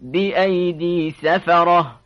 بأيدي سفرة